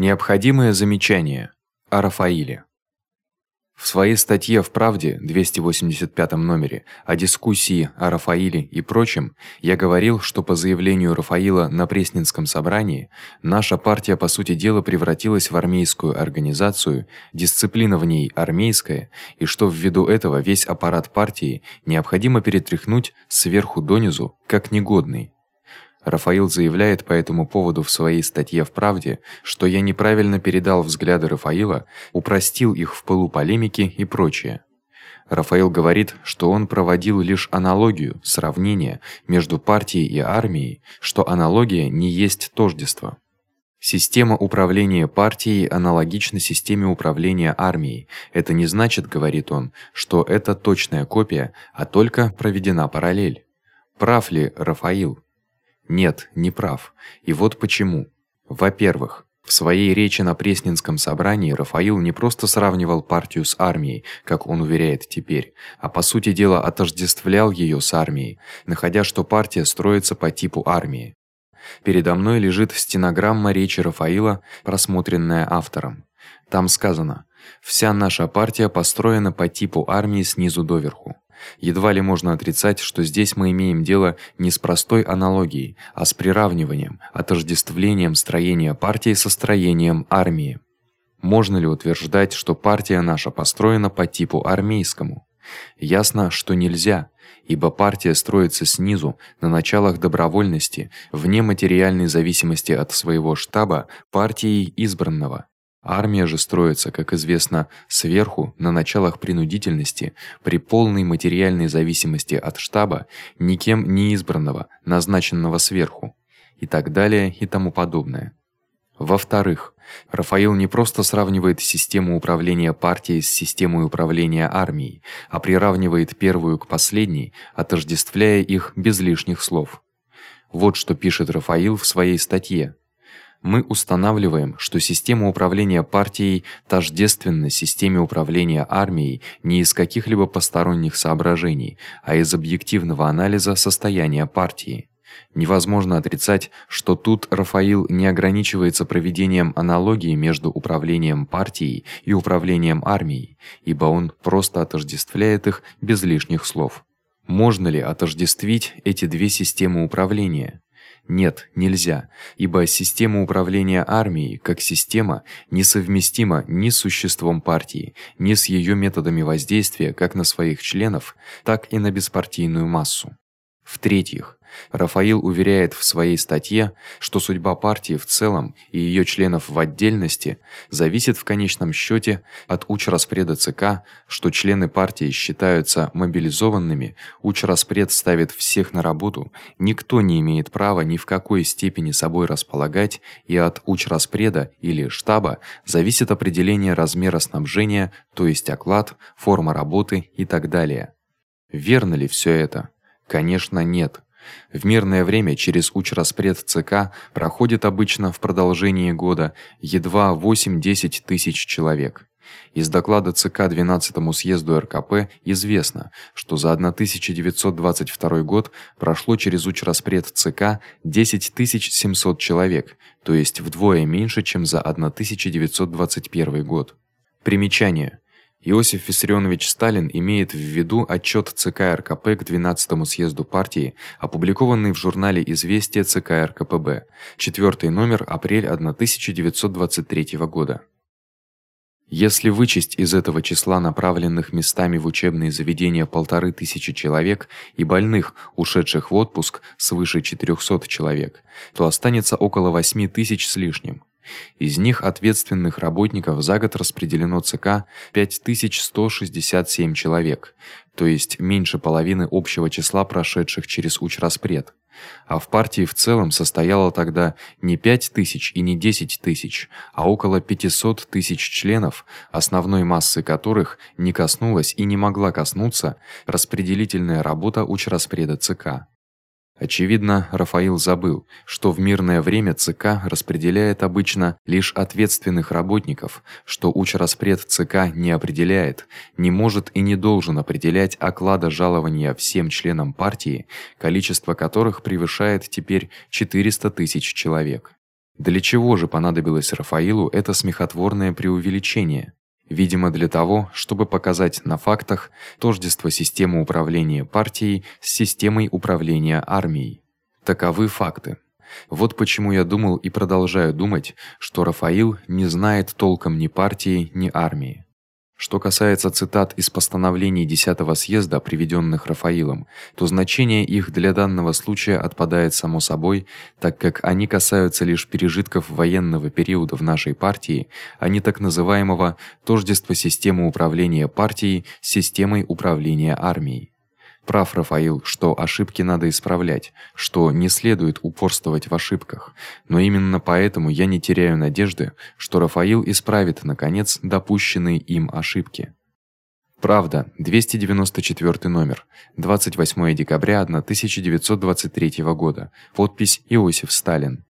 Необходимое замечание о Рафаиле. В своей статье в Правде 285 номере о дискуссии о Рафаиле и прочем я говорил, что по заявлению Рафаила на Пресненском собрании наша партия по сути дела превратилась в армейскую организацию, дисциплина в ней армейская, и что ввиду этого весь аппарат партии необходимо перетряхнуть сверху донизу, как негодный. Рафаил заявляет по этому поводу в своей статье в Правде, что я неправильно передал взгляды Рафаила, упростил их в пылу полемики и прочее. Рафаил говорит, что он проводил лишь аналогию, сравнение между партией и армией, что аналогия не есть тождество. Система управления партией аналогична системе управления армией. Это не значит, говорит он, что это точная копия, а только проведена параллель. Прав ли Рафаил? Нет, не прав. И вот почему. Во-первых, в своей речи на Пресненском собрании Рафаил не просто сравнивал партию с армией, как он уверяет теперь, а по сути дела отождествлял её с армией, находя, что партия строится по типу армии. Передо мной лежит стенограмма речи Рафаила, просмотренная автором. Там сказано: "Вся наша партия построена по типу армии снизу доверху". Едва ли можно отрицать, что здесь мы имеем дело не с простой аналогией, а с приравниванием, отождествлением строения партии со строением армии. Можно ли утверждать, что партия наша построена по типу армейскому? Ясно, что нельзя, ибо партия строится снизу, на началах добровольности, вне материальной зависимости от своего штаба, партией избранного. Армия же строится, как известно, сверху, на началах принудительности, при полной материальной зависимости от штаба, никем не избранного, назначенного сверху, и так далее и тому подобное. Во-вторых, Рафаил не просто сравнивает систему управления партией с системой управления армией, а приравнивает первую к последней, отождествляя их без лишних слов. Вот что пишет Рафаил в своей статье мы устанавливаем, что система управления партией тождественна системе управления армией не из каких-либо посторонних соображений, а из объективного анализа состояния партии. Невозможно отрицать, что тут Рафаил не ограничивается проведением аналогии между управлением партией и управлением армией, ибо он просто отождествляет их без лишних слов. Можно ли отождествить эти две системы управления? Нет, нельзя, ибо система управления армией как система несовместима ни с существом партии, ни с её методами воздействия как на своих членов, так и на беспартийную массу. В-третьих, Рафаил уверяет в своей статье, что судьба партии в целом и её членов в отдельности зависит в конечном счёте от учраспреда ЦК, что члены партии считаются мобилизованными, учраспред ставит всех на работу, никто не имеет права ни в какой степени собой располагать, и от учраспреда или штаба зависит определение размера снабжения, то есть оклад, форма работы и так далее. Верно ли всё это? Конечно, нет. В мирное время через учраспред ЦК проходит обычно в продолжении года едва 8-10 тысяч человек. Из доклада ЦК 12-му съезду РКП известно, что за 1922 год прошло через учраспред ЦК 10700 человек, то есть вдвое меньше, чем за 1921 год. Примечание: Иосиф Виссарионович Сталин имеет в виду отчёт ЦК РКП к 12-му съезду партии, опубликованный в журнале Известия ЦК РКПБ, 4 номер, апрель 1923 года. Если вычесть из этого числа направленных местами в учебные заведения полторы тысячи человек и больных, ушедших в отпуск, свыше 400 человек, то останется около 8 тысяч с лишним. Из них ответственных работников за год распределено ЦК 5167 человек, то есть меньше половины общего числа прошедших через учраспред. А в партии в целом состояло тогда не 5000 и не 10 тысяч, а около 500 тысяч членов, основной массы которых не коснулась и не могла коснуться распределительная работа учраспреда ЦК. Очевидно, Рафаил забыл, что в мирное время ЦК распределяет обычно лишь ответственных работников, что учраспред ЦК не определяет, не может и не должен определять оклада жалования всем членам партии, количество которых превышает теперь 400 тысяч человек. Для чего же понадобилось Рафаилу это смехотворное преувеличение? Видимо, для того, чтобы показать на фактах тождество системы управления партией с системой управления армией. Таковы факты. Вот почему я думал и продолжаю думать, что Рафаил не знает толком ни партии, ни армии. Что касается цитат из постановлений 10-го съезда, приведённых Рафаилом, то значение их для данного случая отпадает само собой, так как они касаются лишь пережитков военного периода в нашей партии, а не так называемого тождества системы управления партией с системой управления армией. Прав Рафаил, что ошибки надо исправлять, что не следует упорствовать в ошибках. Но именно поэтому я не теряю надежды, что Рафаил исправит наконец допущенные им ошибки. Правда, 294 номер. 28 декабря 1923 года. Подпись Иосиф Сталин.